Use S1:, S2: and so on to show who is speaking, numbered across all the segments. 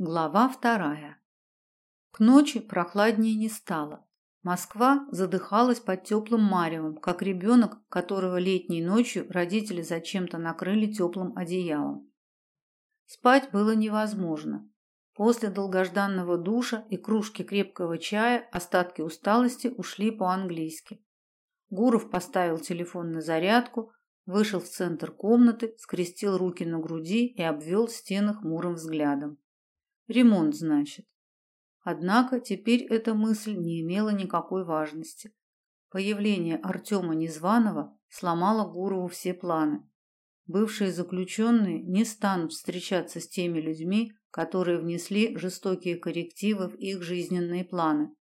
S1: Глава вторая. К ночи прохладнее не стало. Москва задыхалась под теплым маревом, как ребенок, которого летней ночью родители зачем-то накрыли теплым одеялом. Спать было невозможно. После долгожданного душа и кружки крепкого чая остатки усталости ушли по-английски. Гуров поставил телефон на зарядку, вышел в центр комнаты, скрестил руки на груди и обвел стены хмурым взглядом. Ремонт, значит. Однако теперь эта мысль не имела никакой важности. Появление Артема Незваного сломало Гурову все планы. Бывшие заключенные не станут встречаться с теми людьми, которые внесли жестокие коррективы в их жизненные планы.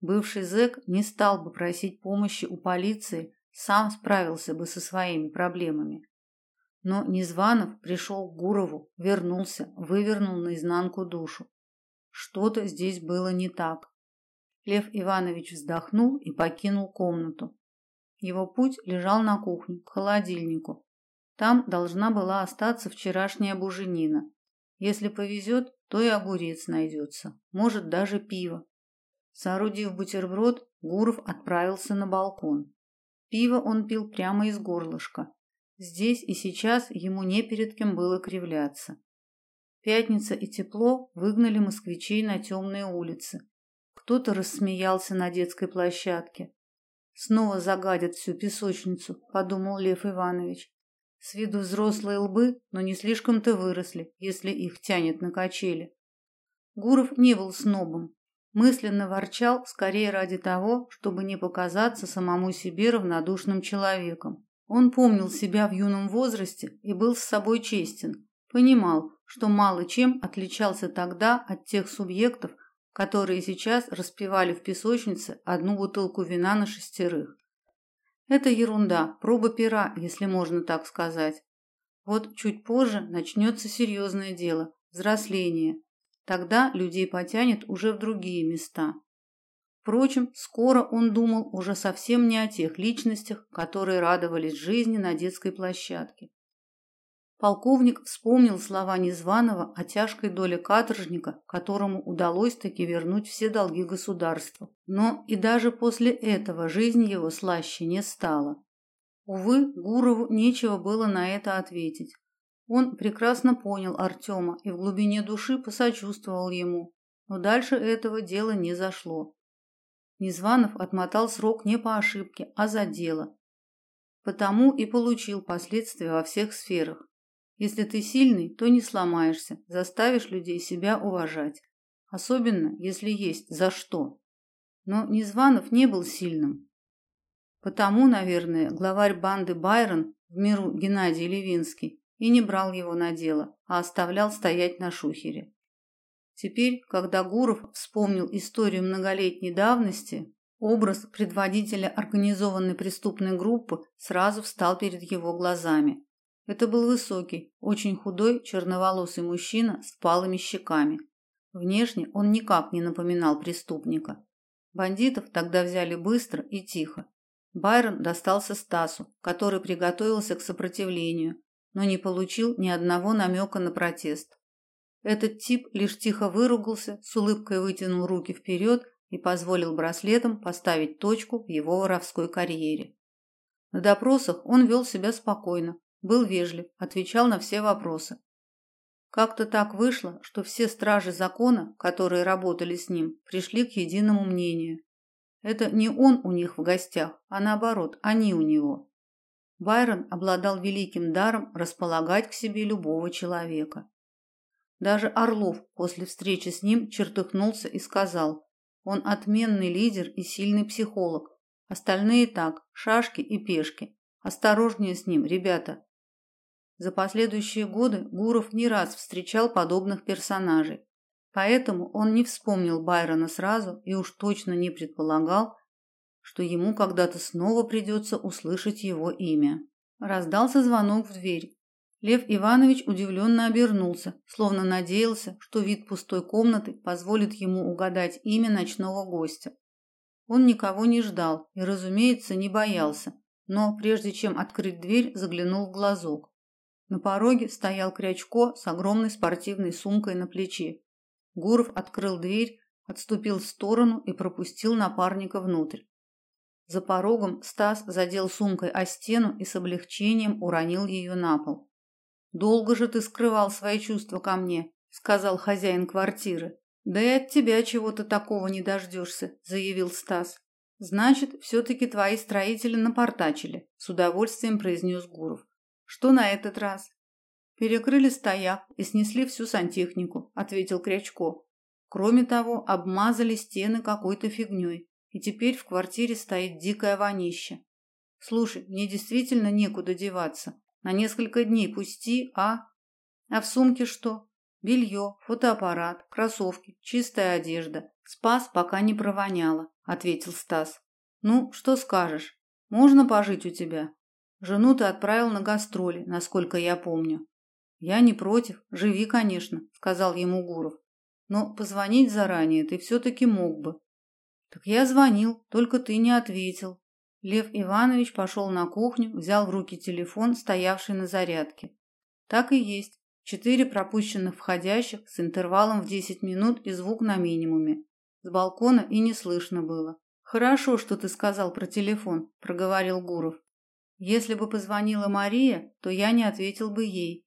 S1: Бывший зэк не стал бы просить помощи у полиции, сам справился бы со своими проблемами. Но Незванов пришел к Гурову, вернулся, вывернул наизнанку душу. Что-то здесь было не так. Лев Иванович вздохнул и покинул комнату. Его путь лежал на кухню, к холодильнику. Там должна была остаться вчерашняя буженина. Если повезет, то и огурец найдется, может даже пиво. Соорудив бутерброд, Гуров отправился на балкон. Пиво он пил прямо из горлышка. Здесь и сейчас ему не перед кем было кривляться. Пятница и тепло выгнали москвичей на темные улицы. Кто-то рассмеялся на детской площадке. Снова загадят всю песочницу, подумал Лев Иванович. С виду взрослые лбы, но не слишком-то выросли, если их тянет на качели. Гуров не был снобом, мысленно ворчал скорее ради того, чтобы не показаться самому себе равнодушным человеком. Он помнил себя в юном возрасте и был с собой честен. Понимал, что мало чем отличался тогда от тех субъектов, которые сейчас распивали в песочнице одну бутылку вина на шестерых. Это ерунда, проба пера, если можно так сказать. Вот чуть позже начнется серьезное дело взросление. Тогда людей потянет уже в другие места. Впрочем, скоро он думал уже совсем не о тех личностях, которые радовались жизни на детской площадке. Полковник вспомнил слова Незваного о тяжкой доле каторжника, которому удалось таки вернуть все долги государству. Но и даже после этого жизнь его слаще не стала. Увы, Гурову нечего было на это ответить. Он прекрасно понял Артема и в глубине души посочувствовал ему, но дальше этого дела не зашло. Незванов отмотал срок не по ошибке, а за дело. Потому и получил последствия во всех сферах. Если ты сильный, то не сломаешься, заставишь людей себя уважать, особенно если есть за что. Но Незванов не был сильным. Потому, наверное, главарь банды Байрон в миру Геннадий Левинский и не брал его на дело, а оставлял стоять на шухере. Теперь, когда Гуров вспомнил историю многолетней давности, образ предводителя организованной преступной группы сразу встал перед его глазами. Это был высокий, очень худой, черноволосый мужчина с палыми щеками. Внешне он никак не напоминал преступника. Бандитов тогда взяли быстро и тихо. Байрон достался Стасу, который приготовился к сопротивлению, но не получил ни одного намека на протест. Этот тип лишь тихо выругался, с улыбкой вытянул руки вперед и позволил браслетом поставить точку в его воровской карьере. На допросах он вел себя спокойно, был вежлив, отвечал на все вопросы. Как-то так вышло, что все стражи закона, которые работали с ним, пришли к единому мнению. Это не он у них в гостях, а наоборот, они у него. Байрон обладал великим даром располагать к себе любого человека. Даже Орлов после встречи с ним чертыхнулся и сказал: "Он отменный лидер и сильный психолог. Остальные так, шашки и пешки. Осторожнее с ним, ребята". За последующие годы Гуров не раз встречал подобных персонажей. Поэтому он не вспомнил Байрона сразу и уж точно не предполагал, что ему когда-то снова придется услышать его имя. Раздался звонок в дверь. Лев Иванович удивленно обернулся, словно надеялся, что вид пустой комнаты позволит ему угадать имя ночного гостя. Он никого не ждал и, разумеется, не боялся, но прежде чем открыть дверь, заглянул в глазок. На пороге стоял Крячко с огромной спортивной сумкой на плече. Гуров открыл дверь, отступил в сторону и пропустил напарника внутрь. За порогом Стас задел сумкой о стену и с облегчением уронил ее на пол. Долго же ты скрывал свои чувства ко мне, сказал хозяин квартиры. Да и от тебя чего-то такого не дождешься», – заявил Стас. Значит, все таки твои строители напортачили, с удовольствием произнес Гуров. Что на этот раз? Перекрыли стояк и снесли всю сантехнику, ответил Крячко. Кроме того, обмазали стены какой-то фигней, и теперь в квартире стоит дикое вонище. Слушай, мне действительно некуда деваться. На несколько дней пусти, а? А в сумке что? Белье, фотоаппарат, кроссовки, чистая одежда. Спас, пока не провоняло, ответил Стас. Ну, что скажешь? Можно пожить у тебя? Жену ты отправил на гастроли, насколько я помню. Я не против, живи, конечно, сказал ему Гуров. Но позвонить заранее ты все таки мог бы. Так я звонил, только ты не ответил. Лев Иванович пошел на кухню, взял в руки телефон, стоявший на зарядке. Так и есть. Четыре пропущенных входящих с интервалом в 10 минут и звук на минимуме. С балкона и не слышно было. Хорошо, что ты сказал про телефон, проговорил Гуров. Если бы позвонила Мария, то я не ответил бы ей.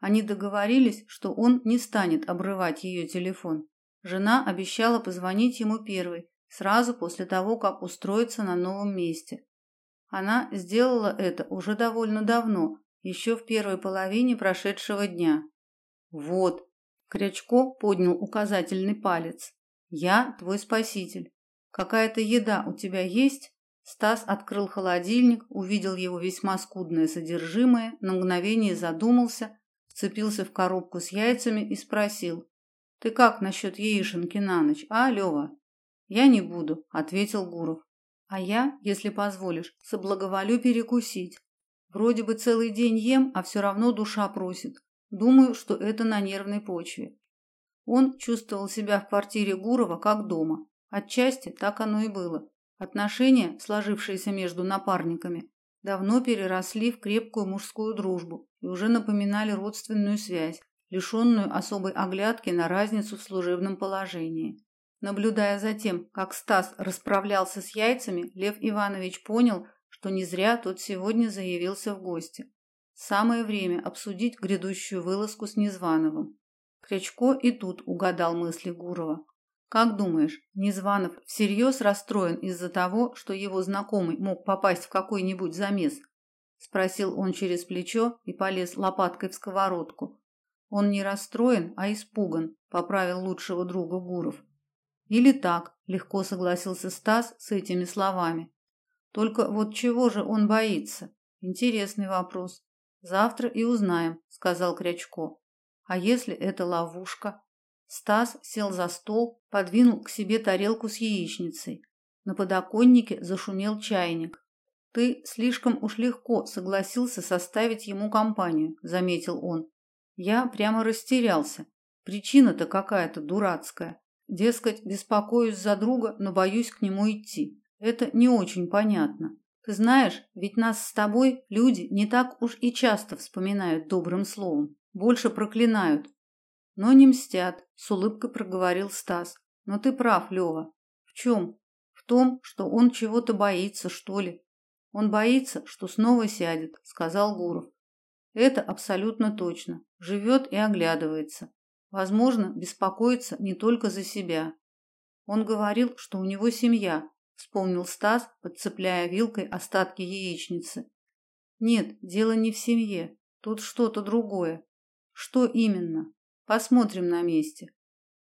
S1: Они договорились, что он не станет обрывать ее телефон. Жена обещала позвонить ему первой, сразу после того, как устроится на новом месте. Она сделала это уже довольно давно, еще в первой половине прошедшего дня. Вот, Крячко поднял указательный палец. Я твой спаситель. Какая-то еда у тебя есть? Стас открыл холодильник, увидел его весьма скудное содержимое, на мгновение задумался, вцепился в коробку с яйцами и спросил: "Ты как насчет яишенки на ночь, а, Лева?" "Я не буду", ответил Гуров. "А я, если позволишь, соблаговолю перекусить. Вроде бы целый день ем, а все равно душа просит. Думаю, что это на нервной почве". Он чувствовал себя в квартире Гурова как дома. Отчасти так оно и было. Отношения, сложившиеся между напарниками, давно переросли в крепкую мужскую дружбу и уже напоминали родственную связь, лишенную особой оглядки на разницу в служебном положении. Наблюдая за тем, как Стас расправлялся с яйцами, Лев Иванович понял, что не зря тот сегодня заявился в гости. Самое время обсудить грядущую вылазку с Незвановым. Крячко и тут угадал мысли Гурова. Как думаешь, Незванов всерьез расстроен из-за того, что его знакомый мог попасть в какой-нибудь замес? спросил он через плечо и полез лопаткой в сковородку. Он не расстроен, а испуган, поправил лучшего друга Гуров. Или так, легко согласился Стас с этими словами. Только вот чего же он боится? Интересный вопрос. Завтра и узнаем, сказал Крячко. А если это ловушка? Стас сел за стол, подвинул к себе тарелку с яичницей. На подоконнике зашумел чайник. Ты слишком уж легко согласился составить ему компанию, заметил он. Я прямо растерялся. Причина-то какая-то дурацкая. Дескать, беспокоюсь за друга, но боюсь к нему идти. Это не очень понятно. Ты знаешь, ведь нас с тобой люди не так уж и часто вспоминают добрым словом, больше проклинают но не мстят, с улыбкой проговорил Стас. Но ты прав, Лева. В чем? В том, что он чего-то боится, что ли? Он боится, что снова сядет, сказал Гуров. Это абсолютно точно. Живет и оглядывается. Возможно, беспокоится не только за себя. Он говорил, что у него семья, вспомнил Стас, подцепляя вилкой остатки яичницы. Нет, дело не в семье. Тут что-то другое. Что именно? Посмотрим на месте.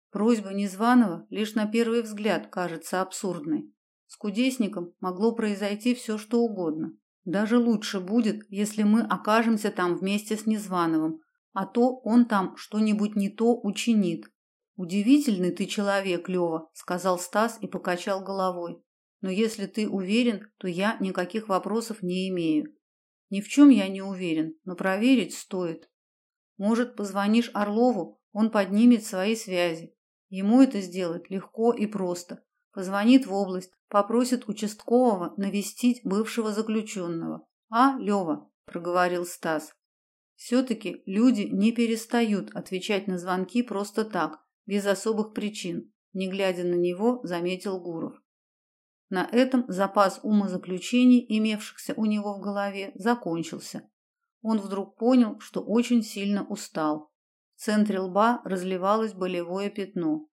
S1: Просьба незваного лишь на первый взгляд кажется абсурдной. С кудесником могло произойти все, что угодно. Даже лучше будет, если мы окажемся там вместе с незваным, а то он там что-нибудь не то учинит. Удивительный ты человек, Лева, сказал Стас и покачал головой. Но если ты уверен, то я никаких вопросов не имею. Ни в чем я не уверен, но проверить стоит. Может, позвонишь Орлову, он поднимет свои связи. Ему это сделать легко и просто. Позвонит в область, попросит участкового навестить бывшего заключенного. А, Лева, проговорил Стас. Все-таки люди не перестают отвечать на звонки просто так, без особых причин, не глядя на него, заметил Гуров. На этом запас умозаключений, имевшихся у него в голове, закончился. Он вдруг понял, что очень сильно устал. В центре лба разливалось болевое пятно.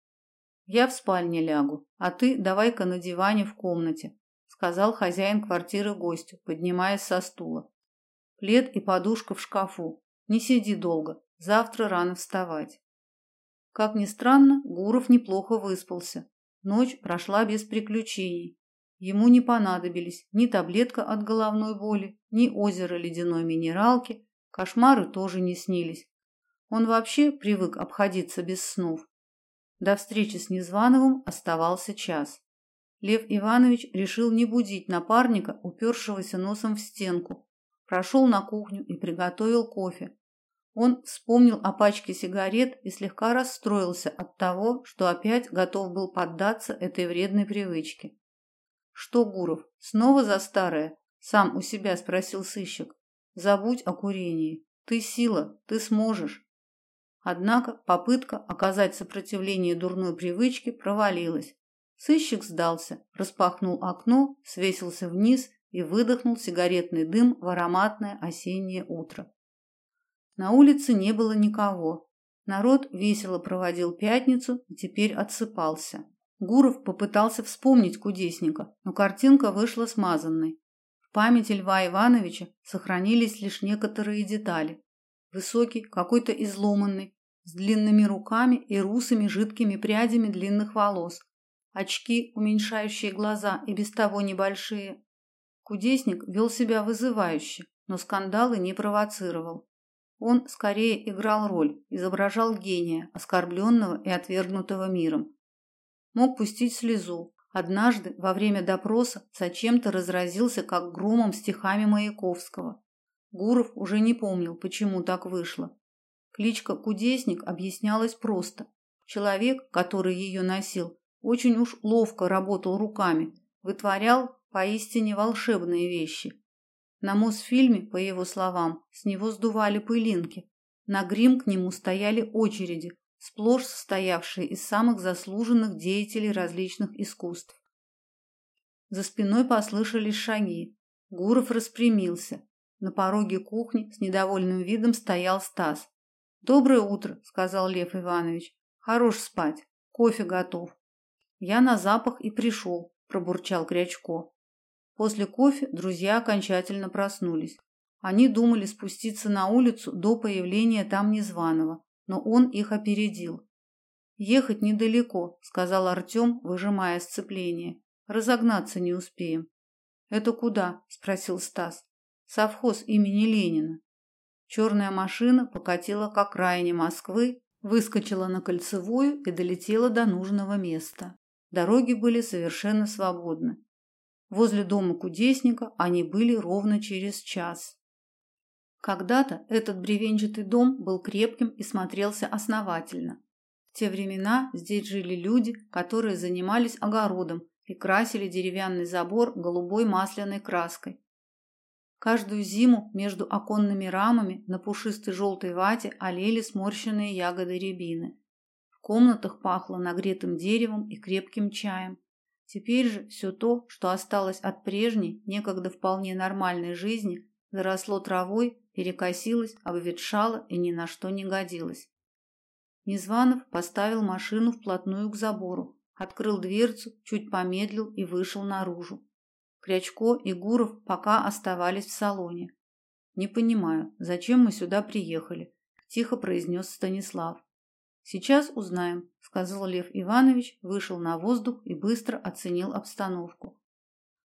S1: «Я в спальне лягу, а ты давай-ка на диване в комнате», сказал хозяин квартиры гостю, поднимаясь со стула. Плед и подушка в шкафу. Не сиди долго, завтра рано вставать. Как ни странно, Гуров неплохо выспался. Ночь прошла без приключений. Ему не понадобились ни таблетка от головной боли, ни озеро ледяной минералки, кошмары тоже не снились. Он вообще привык обходиться без снов. До встречи с Незвановым оставался час. Лев Иванович решил не будить напарника, упершегося носом в стенку. Прошел на кухню и приготовил кофе. Он вспомнил о пачке сигарет и слегка расстроился от того, что опять готов был поддаться этой вредной привычке. «Что, Гуров, снова за старое?» – сам у себя спросил сыщик. «Забудь о курении. Ты сила, ты сможешь». Однако попытка оказать сопротивление дурной привычке провалилась. Сыщик сдался, распахнул окно, свесился вниз и выдохнул сигаретный дым в ароматное осеннее утро. На улице не было никого. Народ весело проводил пятницу и теперь отсыпался. Гуров попытался вспомнить кудесника, но картинка вышла смазанной. В памяти Льва Ивановича сохранились лишь некоторые детали. Высокий, какой-то изломанный, с длинными руками и русыми жидкими прядями длинных волос. Очки, уменьшающие глаза и без того небольшие. Кудесник вел себя вызывающе, но скандалы не провоцировал. Он скорее играл роль, изображал гения, оскорбленного и отвергнутого миром. Мог пустить слезу. Однажды во время допроса зачем-то разразился как громом стихами Маяковского. Гуров уже не помнил, почему так вышло. Кличка Кудесник объяснялась просто. Человек, который ее носил, очень уж ловко работал руками, вытворял поистине волшебные вещи. На Мосфильме, по его словам, с него сдували пылинки. На грим к нему стояли очереди, сплошь состоявшие из самых заслуженных деятелей различных искусств. За спиной послышались шаги. Гуров распрямился. На пороге кухни с недовольным видом стоял Стас. Доброе утро, сказал Лев Иванович. Хорош спать. Кофе готов. Я на запах и пришел, пробурчал Крячко. После кофе друзья окончательно проснулись. Они думали спуститься на улицу до появления там незваного, но он их опередил. Ехать недалеко, сказал Артем, выжимая сцепление. Разогнаться не успеем. Это куда? спросил Стас. Совхоз имени Ленина. Черная машина покатила к окраине Москвы, выскочила на кольцевую и долетела до нужного места. Дороги были совершенно свободны. Возле дома кудесника они были ровно через час. Когда-то этот бревенчатый дом был крепким и смотрелся основательно. В те времена здесь жили люди, которые занимались огородом и красили деревянный забор голубой масляной краской. Каждую зиму между оконными рамами на пушистой желтой вате олели сморщенные ягоды рябины. В комнатах пахло нагретым деревом и крепким чаем. Теперь же все то, что осталось от прежней, некогда вполне нормальной жизни, заросло травой, перекосилось, обветшало и ни на что не годилось. Незванов поставил машину вплотную к забору, открыл дверцу, чуть помедлил и вышел наружу. Крячко и Гуров пока оставались в салоне. Не понимаю, зачем мы сюда приехали, тихо произнес Станислав. Сейчас узнаем, сказал Лев Иванович, вышел на воздух и быстро оценил обстановку.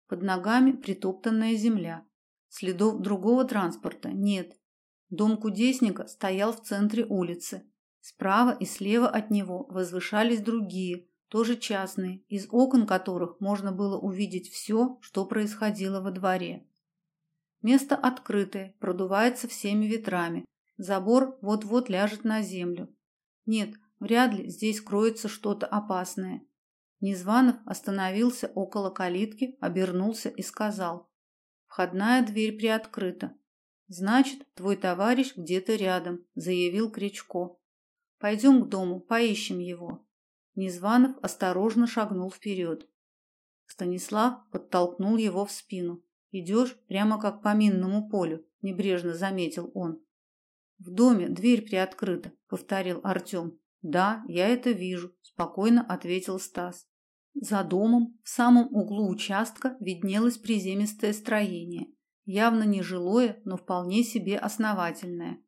S1: Под ногами притоптанная земля. Следов другого транспорта нет. Дом кудесника стоял в центре улицы. Справа и слева от него возвышались другие, тоже частные, из окон которых можно было увидеть все, что происходило во дворе. Место открытое, продувается всеми ветрами. Забор вот-вот ляжет на землю. Нет, вряд ли здесь кроется что-то опасное. Незванов остановился около калитки, обернулся и сказал: "Входная дверь приоткрыта". Значит, твой товарищ где-то рядом, заявил Кричко. Пойдем к дому, поищем его. Незванов осторожно шагнул вперед. Станислав подтолкнул его в спину. Идешь прямо как по минному полю, небрежно заметил он. В доме дверь приоткрыта, повторил Артем. Да, я это вижу, спокойно ответил Стас. За домом в самом углу участка виднелось приземистое строение, явно не жилое, но вполне себе основательное.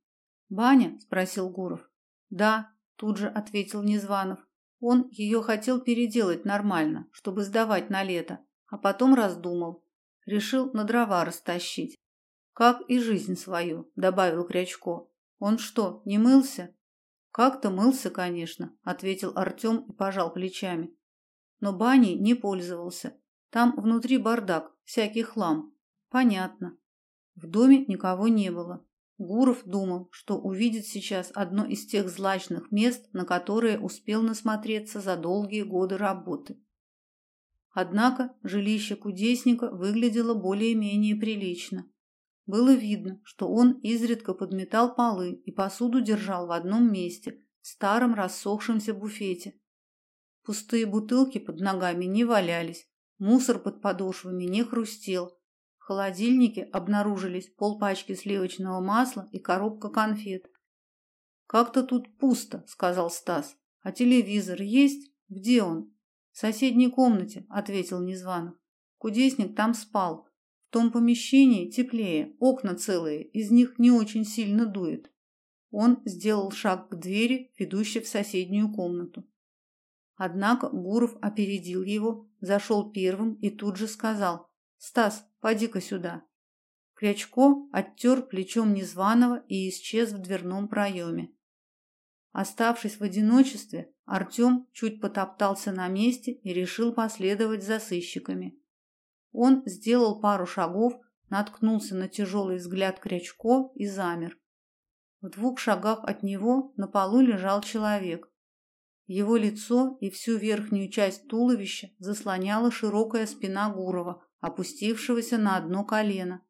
S1: "Баня?" спросил Гуров. "Да", тут же ответил Незванов. Он ее хотел переделать нормально, чтобы сдавать на лето, а потом раздумал, решил на дрова растащить. Как и жизнь свою, добавил Крячко. Он что, не мылся? Как-то мылся, конечно, ответил Артем и пожал плечами но баней не пользовался. Там внутри бардак, всякий хлам. Понятно. В доме никого не было. Гуров думал, что увидит сейчас одно из тех злачных мест, на которые успел насмотреться за долгие годы работы. Однако жилище кудесника выглядело более-менее прилично. Было видно, что он изредка подметал полы и посуду держал в одном месте, в старом рассохшемся буфете, Пустые бутылки под ногами не валялись, мусор под подошвами не хрустел. В холодильнике обнаружились полпачки сливочного масла и коробка конфет. Как-то тут пусто, сказал Стас. А телевизор есть? Где он? В соседней комнате, ответил Незваных. Кудесник там спал. Том помещении теплее, окна целые, из них не очень сильно дует. Он сделал шаг к двери, ведущей в соседнюю комнату. Однако Гуров опередил его, зашел первым и тут же сказал: "Стас, поди-ка сюда". Крячко оттер плечом незваного и исчез в дверном проеме. Оставшись в одиночестве, Артем чуть потоптался на месте и решил последовать за сыщиками. Он сделал пару шагов, наткнулся на тяжелый взгляд Крячко и замер. В двух шагах от него на полу лежал человек. Его лицо и всю верхнюю часть туловища заслоняла широкая спина Гурова, опустившегося на одно колено.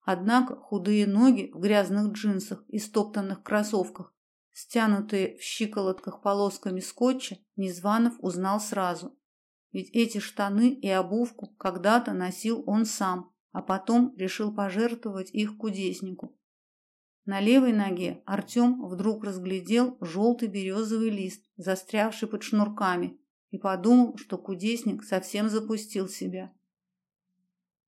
S1: Однако худые ноги в грязных джинсах и стоптанных кроссовках, стянутые в щиколотках полосками скотча, Незванов узнал сразу. Ведь эти штаны и обувку когда-то носил он сам, а потом решил пожертвовать их кудеснику. На левой ноге Артем вдруг разглядел желтый березовый лист, застрявший под шнурками, и подумал, что кудесник совсем запустил себя.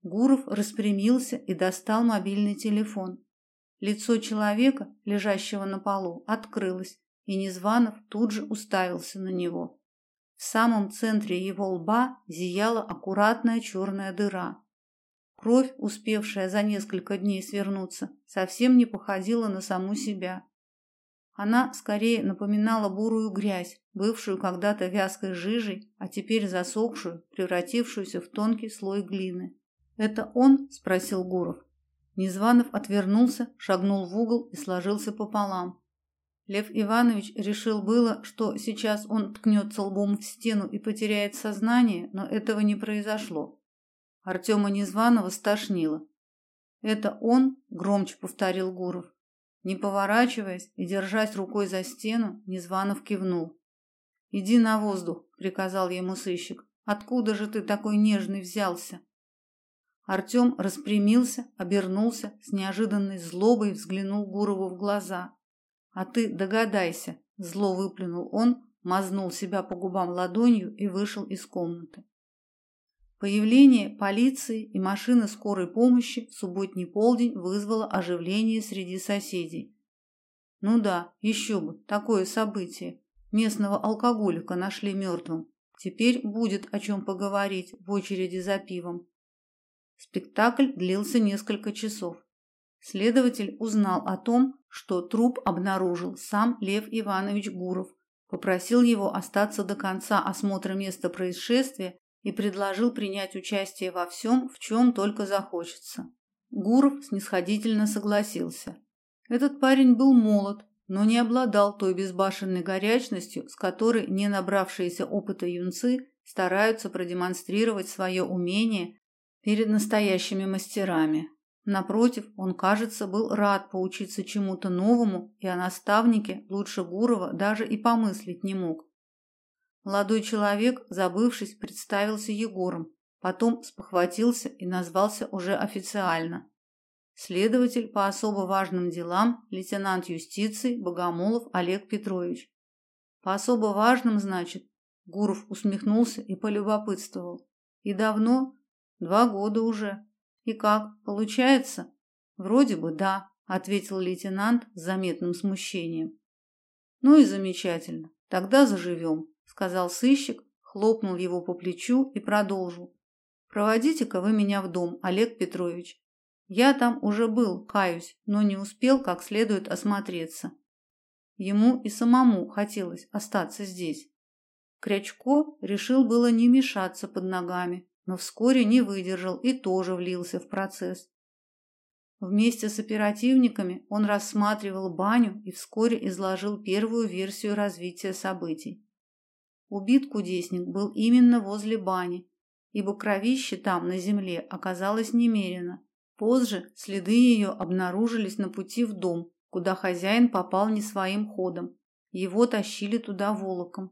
S1: Гуров распрямился и достал мобильный телефон. Лицо человека, лежащего на полу, открылось, и Незванов тут же уставился на него. В самом центре его лба зияла аккуратная черная дыра. Кровь, успевшая за несколько дней свернуться, совсем не походила на саму себя. Она скорее напоминала бурую грязь, бывшую когда-то вязкой жижей, а теперь засохшую, превратившуюся в тонкий слой глины. "Это он?" спросил Гуров. Незванов отвернулся, шагнул в угол и сложился пополам. Лев Иванович решил было, что сейчас он ткнется лбом в стену и потеряет сознание, но этого не произошло. Артема Незваного стошнило. Это он, громче повторил Гуров. Не поворачиваясь и держась рукой за стену, Незванов кивнул. Иди на воздух, приказал ему сыщик. Откуда же ты такой нежный взялся? Артем распрямился, обернулся, с неожиданной злобой взглянул Гурову в глаза. А ты догадайся, зло выплюнул он, мазнул себя по губам ладонью и вышел из комнаты. Появление полиции и машины скорой помощи в субботний полдень вызвало оживление среди соседей. Ну да, еще бы, такое событие. Местного алкоголика нашли мертвым. Теперь будет о чем поговорить в очереди за пивом. Спектакль длился несколько часов. Следователь узнал о том, что труп обнаружил сам Лев Иванович Гуров, попросил его остаться до конца осмотра места происшествия и предложил принять участие во всем, в чем только захочется. Гуров снисходительно согласился. Этот парень был молод, но не обладал той безбашенной горячностью, с которой не набравшиеся опыта юнцы стараются продемонстрировать свое умение перед настоящими мастерами. Напротив, он, кажется, был рад поучиться чему-то новому, и о наставнике лучше Гурова даже и помыслить не мог. Молодой человек, забывшись, представился Егором, потом спохватился и назвался уже официально. Следователь по особо важным делам, лейтенант юстиции Богомолов Олег Петрович. По особо важным, значит, Гуров усмехнулся и полюбопытствовал. И давно? Два года уже. И как, получается? Вроде бы да, ответил лейтенант с заметным смущением. Ну и замечательно. Тогда заживем», — сказал сыщик, хлопнул его по плечу и продолжил. Проводите-ка вы меня в дом, Олег Петрович. Я там уже был, каюсь, но не успел как следует осмотреться. Ему и самому хотелось остаться здесь. Крячко решил было не мешаться под ногами, но вскоре не выдержал и тоже влился в процесс. Вместе с оперативниками он рассматривал баню и вскоре изложил первую версию развития событий. Убит кудесник был именно возле бани, ибо кровище там на земле оказалось немерено. Позже следы ее обнаружились на пути в дом, куда хозяин попал не своим ходом. Его тащили туда волоком.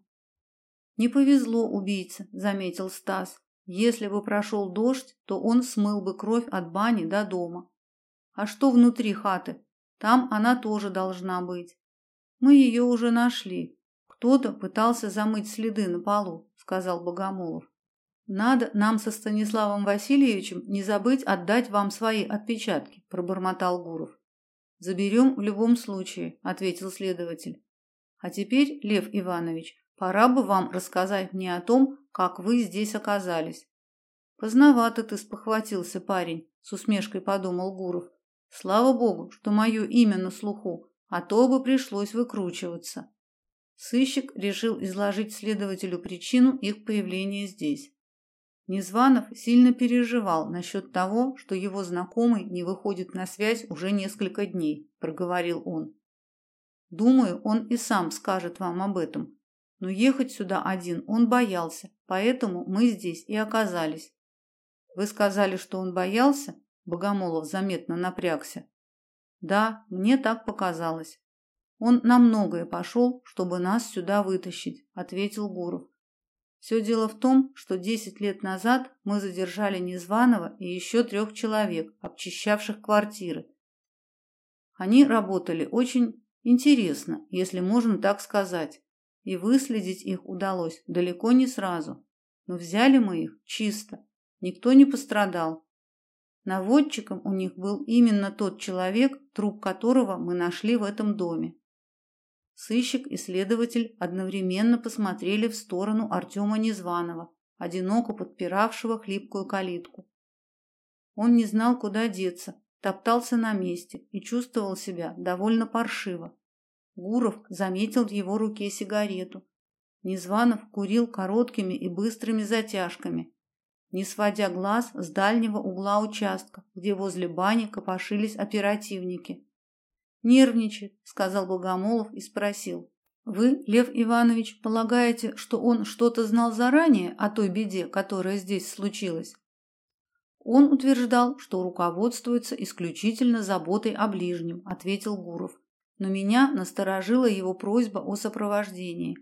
S1: Не повезло убийце, заметил Стас. Если бы прошел дождь, то он смыл бы кровь от бани до дома. А что внутри хаты? Там она тоже должна быть. Мы ее уже нашли. Кто-то пытался замыть следы на полу, сказал Богомолов. Надо нам со Станиславом Васильевичем не забыть отдать вам свои отпечатки, пробормотал Гуров. Заберем в любом случае, ответил следователь. А теперь, Лев Иванович, пора бы вам рассказать мне о том, как вы здесь оказались. Поздновато ты спохватился, парень, с усмешкой подумал Гуров. Слава богу, что мое имя на слуху, а то бы пришлось выкручиваться. Сыщик решил изложить следователю причину их появления здесь. Незванов сильно переживал насчет того, что его знакомый не выходит на связь уже несколько дней, проговорил он. Думаю, он и сам скажет вам об этом. Но ехать сюда один он боялся, поэтому мы здесь и оказались. Вы сказали, что он боялся? Богомолов заметно напрягся. Да, мне так показалось. Он на многое пошел, чтобы нас сюда вытащить, ответил Гуров. Все дело в том, что 10 лет назад мы задержали Незваного и еще трех человек, обчищавших квартиры. Они работали очень интересно, если можно так сказать, и выследить их удалось далеко не сразу. Но взяли мы их чисто, никто не пострадал. Наводчиком у них был именно тот человек, труп которого мы нашли в этом доме. Сыщик и следователь одновременно посмотрели в сторону Артема Незваного, одиноко подпиравшего хлипкую калитку. Он не знал, куда деться, топтался на месте и чувствовал себя довольно паршиво. Гуров заметил в его руке сигарету. Незванов курил короткими и быстрыми затяжками, не сводя глаз с дальнего угла участка, где возле бани копошились оперативники. Нервничает, сказал Богомолов и спросил: "Вы, Лев Иванович, полагаете, что он что-то знал заранее о той беде, которая здесь случилась?" Он утверждал, что руководствуется исключительно заботой о ближнем, ответил Гуров. Но меня насторожила его просьба о сопровождении.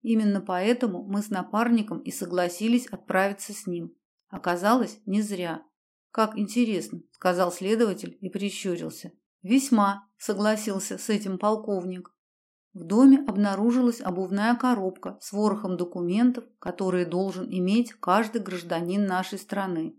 S1: Именно поэтому мы с напарником и согласились отправиться с ним. Оказалось, не зря. Как интересно, сказал следователь и прищурился. Весьма, согласился с этим полковник. В доме обнаружилась обувная коробка с ворохом документов, которые должен иметь каждый гражданин нашей страны.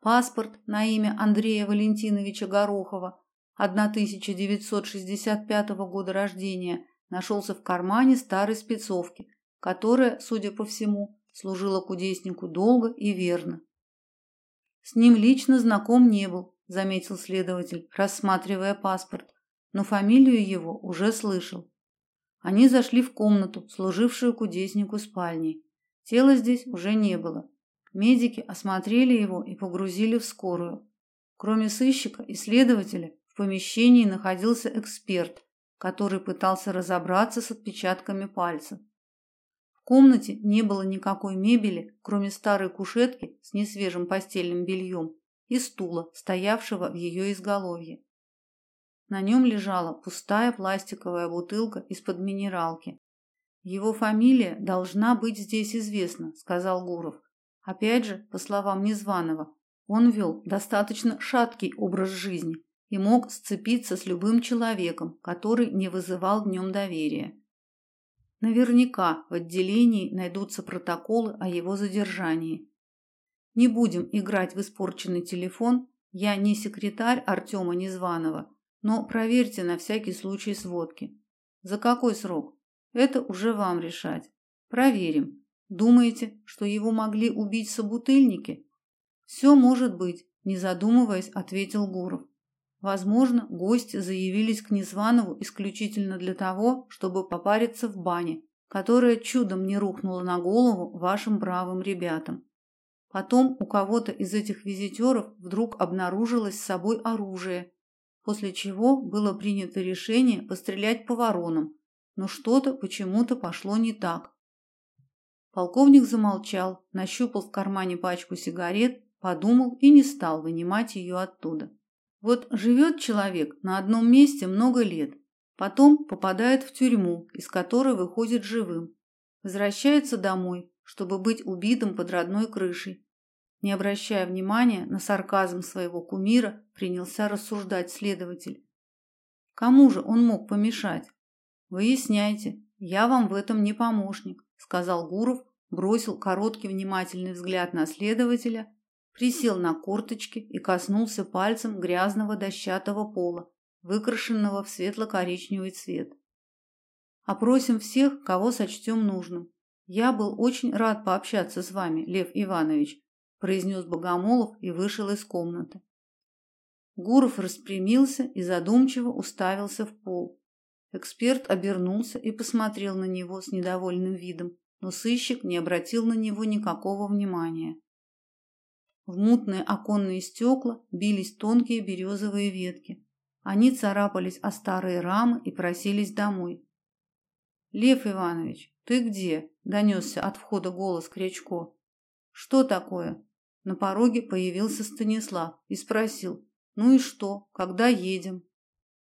S1: Паспорт на имя Андрея Валентиновича Горохова 1965 года рождения нашелся в кармане старой спецовки, которая, судя по всему, служила кудеснику долго и верно. С ним лично знаком не был, заметил следователь, рассматривая паспорт, но фамилию его уже слышал. Они зашли в комнату, служившую кудеснику спальней. Тела здесь уже не было. Медики осмотрели его и погрузили в скорую. Кроме сыщика и следователя, помещении находился эксперт, который пытался разобраться с отпечатками пальцев. В комнате не было никакой мебели, кроме старой кушетки с несвежим постельным бельем и стула, стоявшего в ее изголовье. На нем лежала пустая пластиковая бутылка из-под минералки. Его фамилия должна быть здесь известна, сказал Гуров. Опять же, по словам Незваного, он вел достаточно шаткий образ жизни и мог сцепиться с любым человеком, который не вызывал в нем доверия. Наверняка в отделении найдутся протоколы о его задержании. Не будем играть в испорченный телефон. Я не секретарь Артема Незваного, но проверьте на всякий случай сводки. За какой срок? Это уже вам решать. Проверим. Думаете, что его могли убить собутыльники? Все может быть, не задумываясь, ответил Гуров. Возможно, гости заявились к Незванову исключительно для того, чтобы попариться в бане, которая чудом не рухнула на голову вашим бравым ребятам. Потом у кого-то из этих визитеров вдруг обнаружилось с собой оружие, после чего было принято решение пострелять по воронам, но что-то почему-то пошло не так. Полковник замолчал, нащупал в кармане пачку сигарет, подумал и не стал вынимать ее оттуда. Вот живет человек на одном месте много лет, потом попадает в тюрьму, из которой выходит живым, возвращается домой, чтобы быть убитым под родной крышей. Не обращая внимания на сарказм своего кумира, принялся рассуждать следователь. Кому же он мог помешать? Выясняйте, я вам в этом не помощник, сказал Гуров, бросил короткий внимательный взгляд на следователя присел на корточки и коснулся пальцем грязного дощатого пола, выкрашенного в светло-коричневый цвет. Опросим всех, кого сочтем нужным. Я был очень рад пообщаться с вами, Лев Иванович, произнес Богомолов и вышел из комнаты. Гуров распрямился и задумчиво уставился в пол. Эксперт обернулся и посмотрел на него с недовольным видом, но сыщик не обратил на него никакого внимания. В мутные оконные стекла бились тонкие березовые ветки. Они царапались о старые рамы и просились домой. Лев Иванович, ты где? донесся от входа голос Крячко. Что такое? На пороге появился Станислав и спросил: "Ну и что? Когда едем?"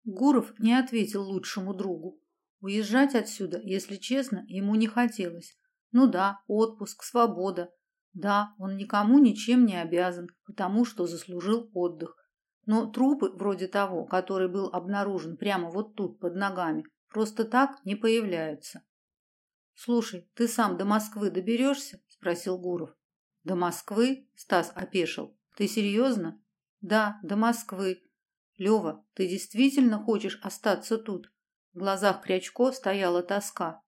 S1: Гуров не ответил лучшему другу. Уезжать отсюда, если честно, ему не хотелось. Ну да, отпуск, свобода, да, он никому ничем не обязан, потому что заслужил отдых. Но трупы вроде того, который был обнаружен прямо вот тут под ногами, просто так не появляются. Слушай, ты сам до Москвы доберешься? – спросил Гуров. До Москвы? Стас опешил. Ты серьезно? Да, до Москвы. Лева, ты действительно хочешь остаться тут? В глазах Крячко стояла тоска.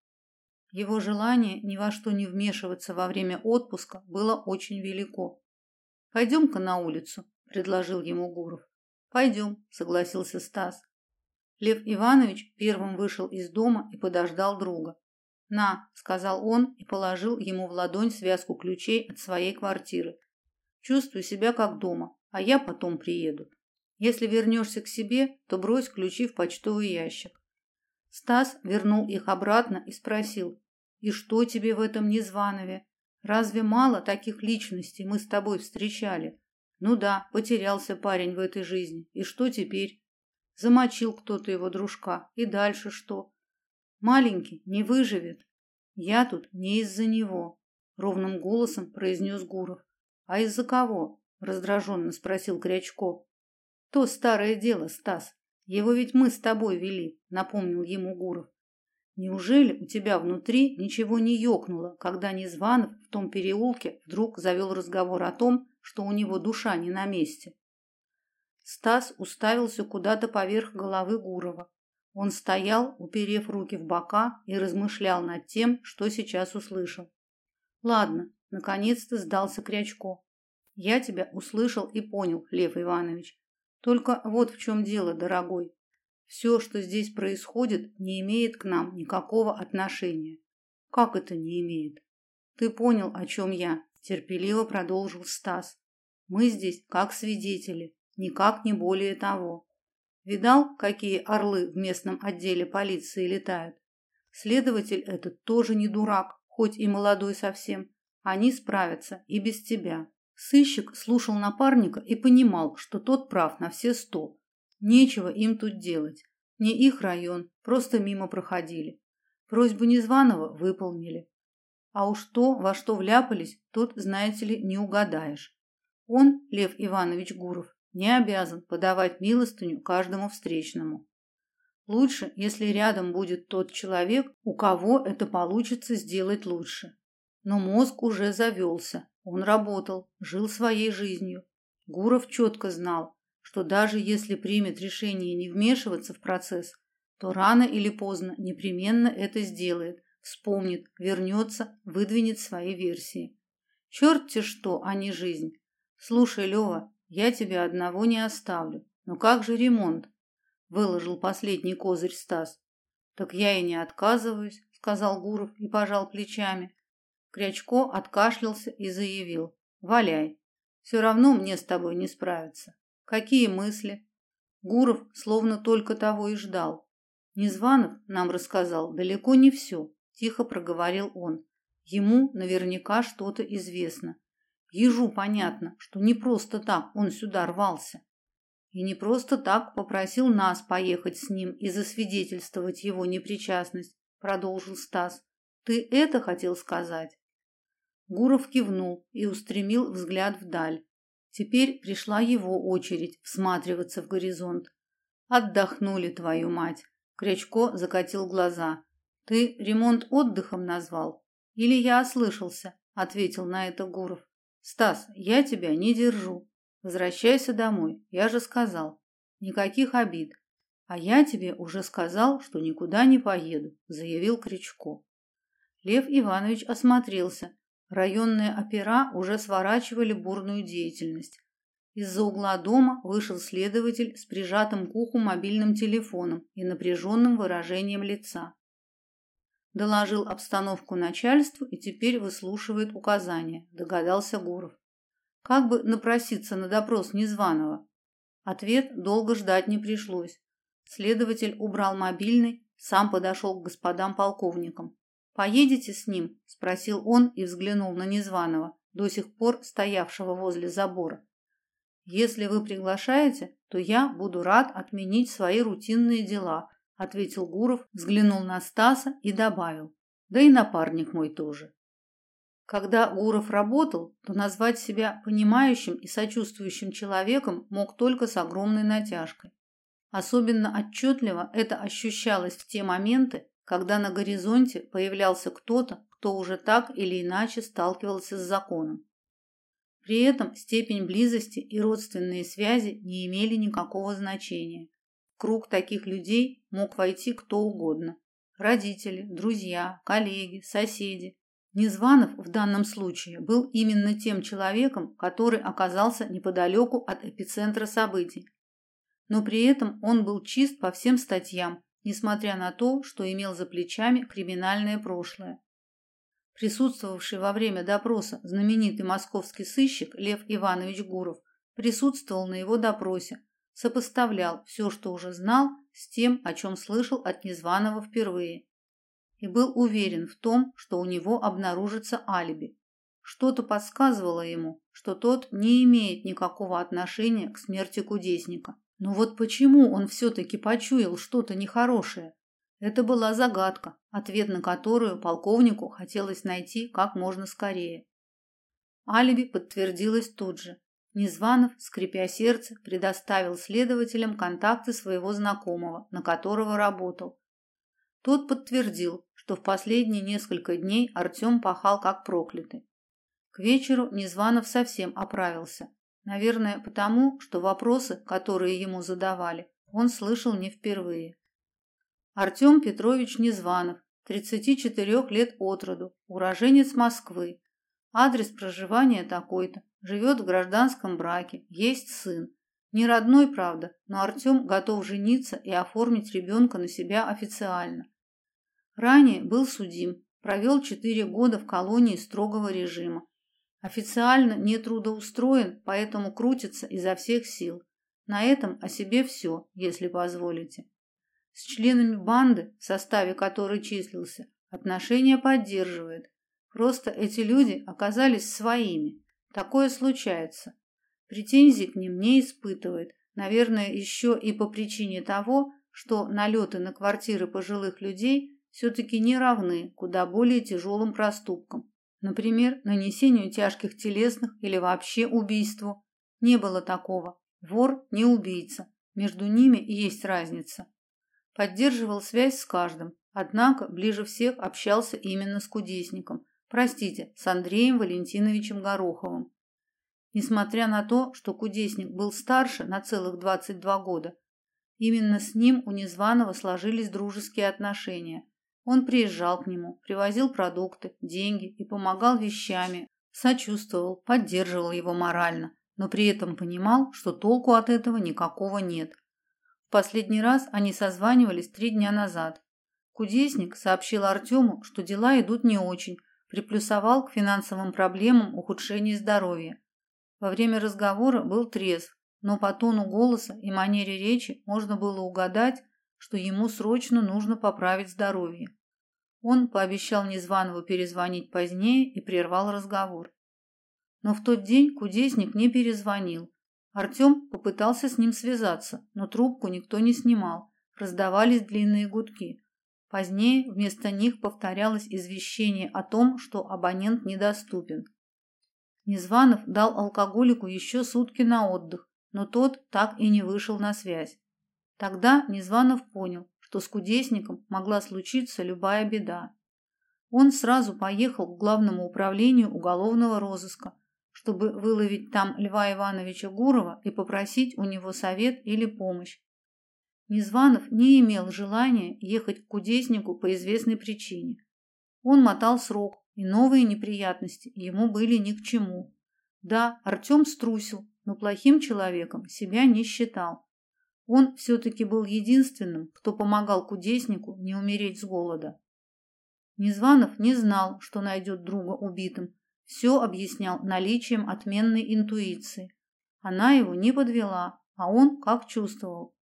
S1: Его желание ни во что не вмешиваться во время отпуска было очень велико. «Пойдем-ка на улицу», – предложил ему Гуров. «Пойдем», – согласился Стас. Лев Иванович первым вышел из дома и подождал друга. «На», – сказал он и положил ему в ладонь связку ключей от своей квартиры. «Чувствую себя как дома, а я потом приеду. Если вернешься к себе, то брось ключи в почтовый ящик». Стас вернул их обратно и спросил: и что тебе в этом незванове? Разве мало таких личностей мы с тобой встречали? Ну да, потерялся парень в этой жизни. И что теперь? Замочил кто-то его дружка. И дальше что? Маленький не выживет. Я тут не из-за него, ровным голосом произнес Гуров. А из-за кого? раздраженно спросил Крячко. То старое дело, Стас. Его ведь мы с тобой вели, напомнил ему Гуров. Неужели у тебя внутри ничего не ёкнуло, когда Незванов в том переулке вдруг завел разговор о том, что у него душа не на месте? Стас уставился куда-то поверх головы Гурова. Он стоял, уперев руки в бока и размышлял над тем, что сейчас услышал. Ладно, наконец-то сдался Крячко. Я тебя услышал и понял, Лев Иванович. Только вот в чем дело, дорогой. Все, что здесь происходит, не имеет к нам никакого отношения. Как это не имеет? Ты понял, о чем я? терпеливо продолжил Стас. Мы здесь как свидетели, никак не более того. Видал, какие орлы в местном отделе полиции летают? Следователь этот тоже не дурак, хоть и молодой совсем. Они справятся и без тебя. Сыщик слушал напарника и понимал, что тот прав на все сто. Нечего им тут делать. Не их район, просто мимо проходили. Просьбу незваного выполнили. А уж то, во что вляпались, тут, знаете ли, не угадаешь. Он, Лев Иванович Гуров, не обязан подавать милостыню каждому встречному. Лучше, если рядом будет тот человек, у кого это получится сделать лучше. Но мозг уже завелся, он работал, жил своей жизнью. Гуров четко знал, что даже если примет решение не вмешиваться в процесс, то рано или поздно непременно это сделает, вспомнит, вернется, выдвинет свои версии. Черт-те что, а не жизнь. Слушай, Лева, я тебя одного не оставлю. Но как же ремонт? Выложил последний козырь Стас. Так я и не отказываюсь, сказал Гуров и пожал плечами. Крячко откашлялся и заявил: "Валяй. Все равно мне с тобой не справиться. Какие мысли?" Гуров словно только того и ждал. Незванов нам рассказал далеко не все, тихо проговорил он. Ему наверняка что-то известно. Ежу понятно, что не просто так он сюда рвался. И не просто так попросил нас поехать с ним и засвидетельствовать его непричастность, продолжил Стас. Ты это хотел сказать? Гуров кивнул и устремил взгляд вдаль. Теперь пришла его очередь всматриваться в горизонт. Отдохнули твою мать. Крячко закатил глаза. Ты ремонт отдыхом назвал или я ослышался? ответил на это Гуров. Стас, я тебя не держу. Возвращайся домой. Я же сказал, никаких обид. А я тебе уже сказал, что никуда не поеду, заявил Крячко. Лев Иванович осмотрелся, Районные опера уже сворачивали бурную деятельность. Из-за угла дома вышел следователь с прижатым к уху мобильным телефоном и напряженным выражением лица. Доложил обстановку начальству и теперь выслушивает указания, догадался Гуров. Как бы напроситься на допрос незваного? Ответ долго ждать не пришлось. Следователь убрал мобильный, сам подошел к господам полковникам. Поедете с ним? спросил он и взглянул на незваного, до сих пор стоявшего возле забора. Если вы приглашаете, то я буду рад отменить свои рутинные дела, ответил Гуров, взглянул на Стаса и добавил: да и напарник мой тоже. Когда Гуров работал, то назвать себя понимающим и сочувствующим человеком мог только с огромной натяжкой. Особенно отчетливо это ощущалось в те моменты, когда на горизонте появлялся кто-то, кто уже так или иначе сталкивался с законом. При этом степень близости и родственные связи не имели никакого значения. В круг таких людей мог войти кто угодно: родители, друзья, коллеги, соседи. Незванов в данном случае был именно тем человеком, который оказался неподалеку от эпицентра событий. Но при этом он был чист по всем статьям несмотря на то, что имел за плечами криминальное прошлое. Присутствовавший во время допроса знаменитый московский сыщик Лев Иванович Гуров присутствовал на его допросе, сопоставлял все, что уже знал, с тем, о чем слышал от незваного впервые, и был уверен в том, что у него обнаружится алиби. Что-то подсказывало ему, что тот не имеет никакого отношения к смерти кудесника. Но вот почему он все-таки почуял что-то нехорошее? Это была загадка, ответ на которую полковнику хотелось найти как можно скорее. Алиби подтвердилось тут же. Незванов, скрипя сердце, предоставил следователям контакты своего знакомого, на которого работал. Тот подтвердил, что в последние несколько дней Артем пахал как проклятый. К вечеру Незванов совсем оправился. Наверное, потому, что вопросы, которые ему задавали, он слышал не впервые. Артем Петрович Незванов, 34 лет от роду, уроженец Москвы. Адрес проживания такой-то. Живет в гражданском браке, есть сын. Не родной, правда, но Артем готов жениться и оформить ребенка на себя официально. Ранее был судим, провел 4 года в колонии строгого режима. Официально не трудоустроен, поэтому крутится изо всех сил. На этом о себе все, если позволите. С членами банды, в составе которой числился, отношения поддерживает. Просто эти люди оказались своими. Такое случается. Претензий к ним не испытывает, наверное, еще и по причине того, что налеты на квартиры пожилых людей все-таки не равны куда более тяжелым проступкам, например, нанесению тяжких телесных или вообще убийству. Не было такого. Вор не убийца. Между ними есть разница. Поддерживал связь с каждым, однако ближе всех общался именно с кудесником, простите, с Андреем Валентиновичем Гороховым. Несмотря на то, что кудесник был старше на целых 22 года, именно с ним у Незваного сложились дружеские отношения. Он приезжал к нему, привозил продукты, деньги и помогал вещами, сочувствовал, поддерживал его морально, но при этом понимал, что толку от этого никакого нет. В последний раз они созванивались три дня назад. Кудесник сообщил Артему, что дела идут не очень, приплюсовал к финансовым проблемам ухудшение здоровья. Во время разговора был трезв, но по тону голоса и манере речи можно было угадать, что ему срочно нужно поправить здоровье. Он пообещал Незваного перезвонить позднее и прервал разговор. Но в тот день кудесник не перезвонил. Артем попытался с ним связаться, но трубку никто не снимал. Раздавались длинные гудки. Позднее вместо них повторялось извещение о том, что абонент недоступен. Незванов дал алкоголику еще сутки на отдых, но тот так и не вышел на связь. Тогда Незванов понял, что с кудесником могла случиться любая беда. Он сразу поехал к главному управлению уголовного розыска, чтобы выловить там Льва Ивановича Гурова и попросить у него совет или помощь. Незванов не имел желания ехать к кудеснику по известной причине. Он мотал срок, и новые неприятности ему были ни к чему. Да, Артем струсил, но плохим человеком себя не считал. Он все-таки был единственным, кто помогал кудеснику не умереть с голода. Незванов не знал, что найдет друга убитым. Все объяснял наличием отменной интуиции. Она его не подвела, а он как чувствовал.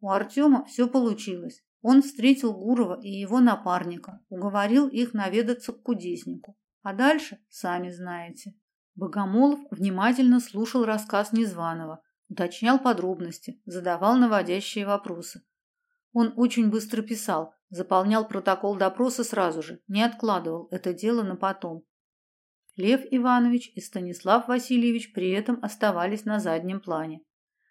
S1: У Артема все получилось. Он встретил Гурова и его напарника, уговорил их наведаться к кудеснику. А дальше сами знаете. Богомолов внимательно слушал рассказ Незваного, уточнял подробности, задавал наводящие вопросы. Он очень быстро писал, заполнял протокол допроса сразу же, не откладывал это дело на потом. Лев Иванович и Станислав Васильевич при этом оставались на заднем плане.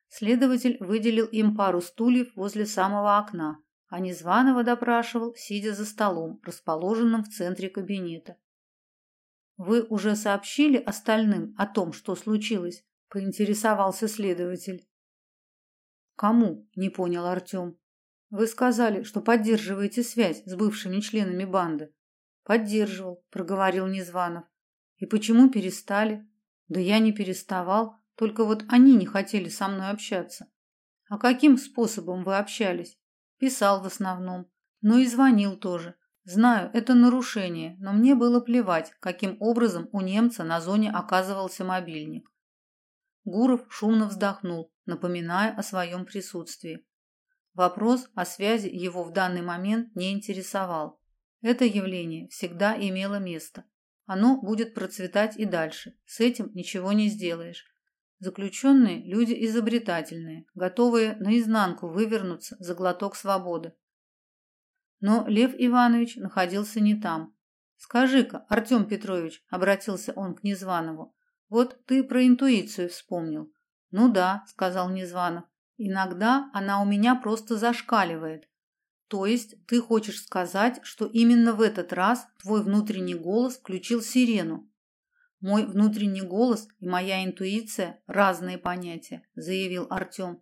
S1: Следователь выделил им пару стульев возле самого окна, а незваного допрашивал, сидя за столом, расположенным в центре кабинета. Вы уже сообщили остальным о том, что случилось? Поинтересовался следователь. Кому? не понял Артем. Вы сказали, что поддерживаете связь с бывшими членами банды. Поддерживал, проговорил Незванов. И почему перестали? Да я не переставал, только вот они не хотели со мной общаться. А каким способом вы общались? Писал в основном, но и звонил тоже. Знаю, это нарушение, но мне было плевать, каким образом у немца на зоне оказывался мобильник. Гуров шумно вздохнул, напоминая о своем присутствии. Вопрос о связи его в данный момент не интересовал. Это явление всегда имело место. Оно будет процветать и дальше. С этим ничего не сделаешь. Заключенные – люди изобретательные, готовые наизнанку вывернуться за глоток свободы. Но Лев Иванович находился не там. «Скажи-ка, Артем Петрович», – обратился он к Незванову, – «вот ты про интуицию вспомнил». «Ну да», – сказал Незванов, – «иногда она у меня просто зашкаливает. То есть ты хочешь сказать, что именно в этот раз твой внутренний голос включил сирену?» Мой внутренний голос и моя интуиция – разные понятия, заявил Артем.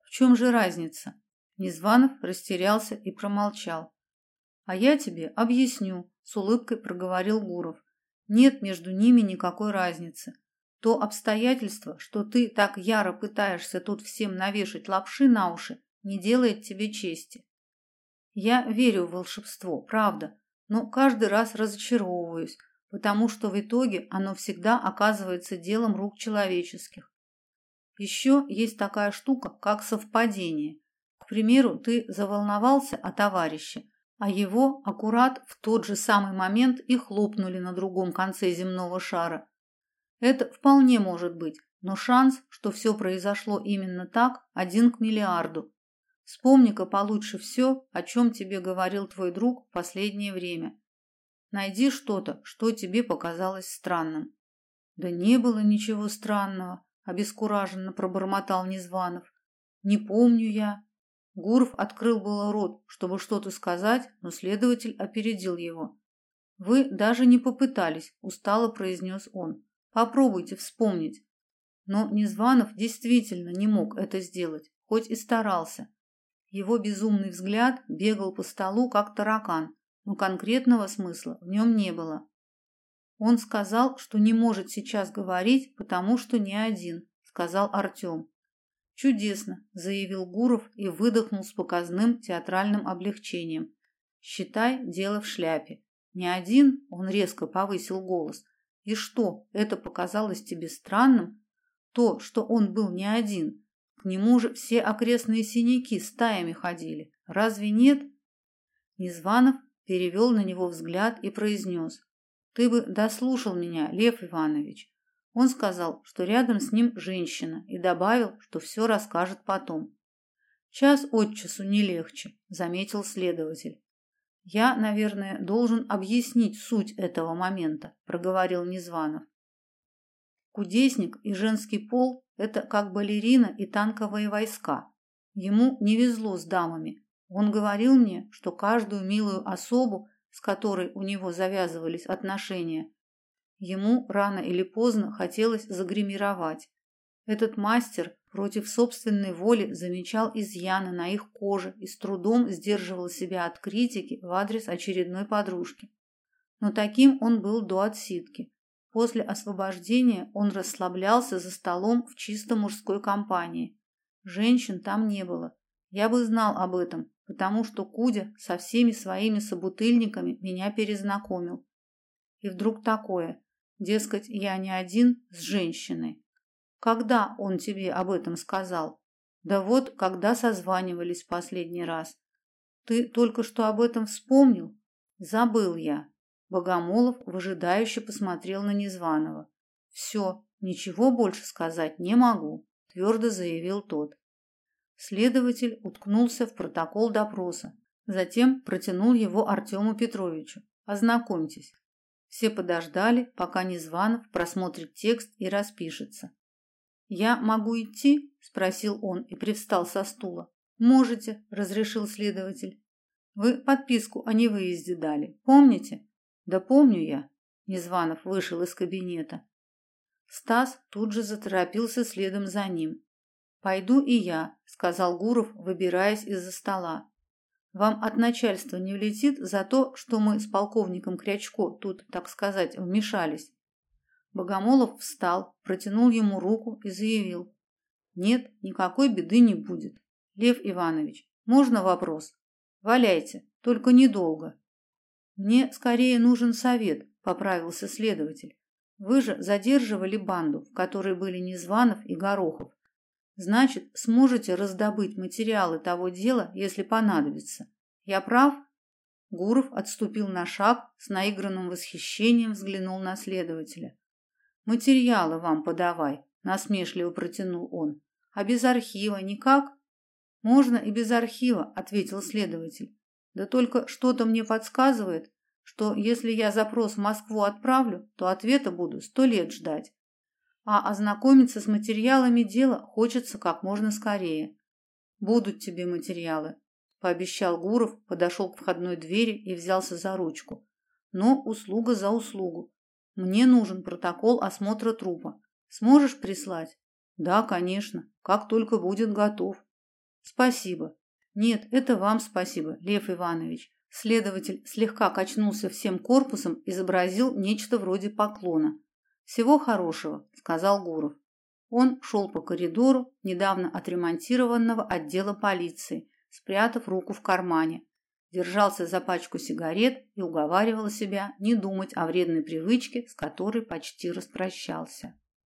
S1: В чем же разница? Незванов растерялся и промолчал. А я тебе объясню, с улыбкой проговорил Гуров. Нет между ними никакой разницы. То обстоятельство, что ты так яро пытаешься тут всем навешать лапши на уши, не делает тебе чести. Я верю в волшебство, правда, но каждый раз разочаровываюсь, потому что в итоге оно всегда оказывается делом рук человеческих. Еще есть такая штука, как совпадение. К примеру, ты заволновался о товарище, а его аккурат в тот же самый момент и хлопнули на другом конце земного шара. Это вполне может быть, но шанс, что все произошло именно так, один к миллиарду. Вспомни-ка получше все, о чем тебе говорил твой друг в последнее время. Найди что-то, что тебе показалось странным. Да не было ничего странного, обескураженно пробормотал Незванов. Не помню я. Гуров открыл было рот, чтобы что-то сказать, но следователь опередил его. Вы даже не попытались, устало произнес он. Попробуйте вспомнить. Но Незванов действительно не мог это сделать, хоть и старался. Его безумный взгляд бегал по столу, как таракан, но конкретного смысла в нем не было. Он сказал, что не может сейчас говорить, потому что не один, сказал Артем. Чудесно, заявил Гуров и выдохнул с показным театральным облегчением. Считай, дело в шляпе. Не один, он резко повысил голос. И что, это показалось тебе странным? То, что он был не один, к нему же все окрестные синяки стаями ходили. Разве нет? Незванов перевел на него взгляд и произнес. Ты бы дослушал меня, Лев Иванович. Он сказал, что рядом с ним женщина, и добавил, что все расскажет потом. Час от часу не легче, заметил следователь. Я, наверное, должен объяснить суть этого момента, проговорил Незванов. Кудесник и женский пол – это как балерина и танковые войска. Ему не везло с дамами. Он говорил мне, что каждую милую особу, с которой у него завязывались отношения, ему рано или поздно хотелось загримировать. Этот мастер против собственной воли замечал изъяны на их коже и с трудом сдерживал себя от критики в адрес очередной подружки. Но таким он был до отсидки. После освобождения он расслаблялся за столом в чисто мужской компании. Женщин там не было. Я бы знал об этом, потому что Кудя со всеми своими собутыльниками меня перезнакомил. И вдруг такое, дескать, я не один с женщиной. Когда он тебе об этом сказал? Да вот, когда созванивались последний раз. Ты только что об этом вспомнил? Забыл я. Богомолов выжидающе посмотрел на Незваного. «Все, ничего больше сказать не могу», – твердо заявил тот. Следователь уткнулся в протокол допроса, затем протянул его Артему Петровичу. «Ознакомьтесь». Все подождали, пока Незванов просмотрит текст и распишется. «Я могу идти?» – спросил он и привстал со стула. «Можете», – разрешил следователь. «Вы подписку о невыезде дали, помните?» Да помню я. Незванов вышел из кабинета. Стас тут же заторопился следом за ним. Пойду и я, сказал Гуров, выбираясь из-за стола. Вам от начальства не влетит за то, что мы с полковником Крячко тут, так сказать, вмешались. Богомолов встал, протянул ему руку и заявил: "Нет, никакой беды не будет. Лев Иванович, можно вопрос? Валяйте, только недолго". Мне скорее нужен совет, поправился следователь. Вы же задерживали банду, в которой были Незванов и Горохов. Значит, сможете раздобыть материалы того дела, если понадобится. Я прав? Гуров отступил на шаг, с наигранным восхищением взглянул на следователя. Материалы вам подавай, насмешливо протянул он. А без архива никак? Можно и без архива, ответил следователь. Да только что-то мне подсказывает, что если я запрос в Москву отправлю, то ответа буду сто лет ждать. А ознакомиться с материалами дела хочется как можно скорее. Будут тебе материалы, пообещал Гуров, подошел к входной двери и взялся за ручку. Но услуга за услугу. Мне нужен протокол осмотра трупа. Сможешь прислать? Да, конечно, как только будет готов. Спасибо. Нет, это вам спасибо, Лев Иванович. Следователь слегка качнулся всем корпусом, изобразил нечто вроде поклона. Всего хорошего, сказал Гуров. Он шел по коридору недавно отремонтированного отдела полиции, спрятав руку в кармане, держался за пачку сигарет и уговаривал себя не думать о вредной привычке, с которой почти распрощался.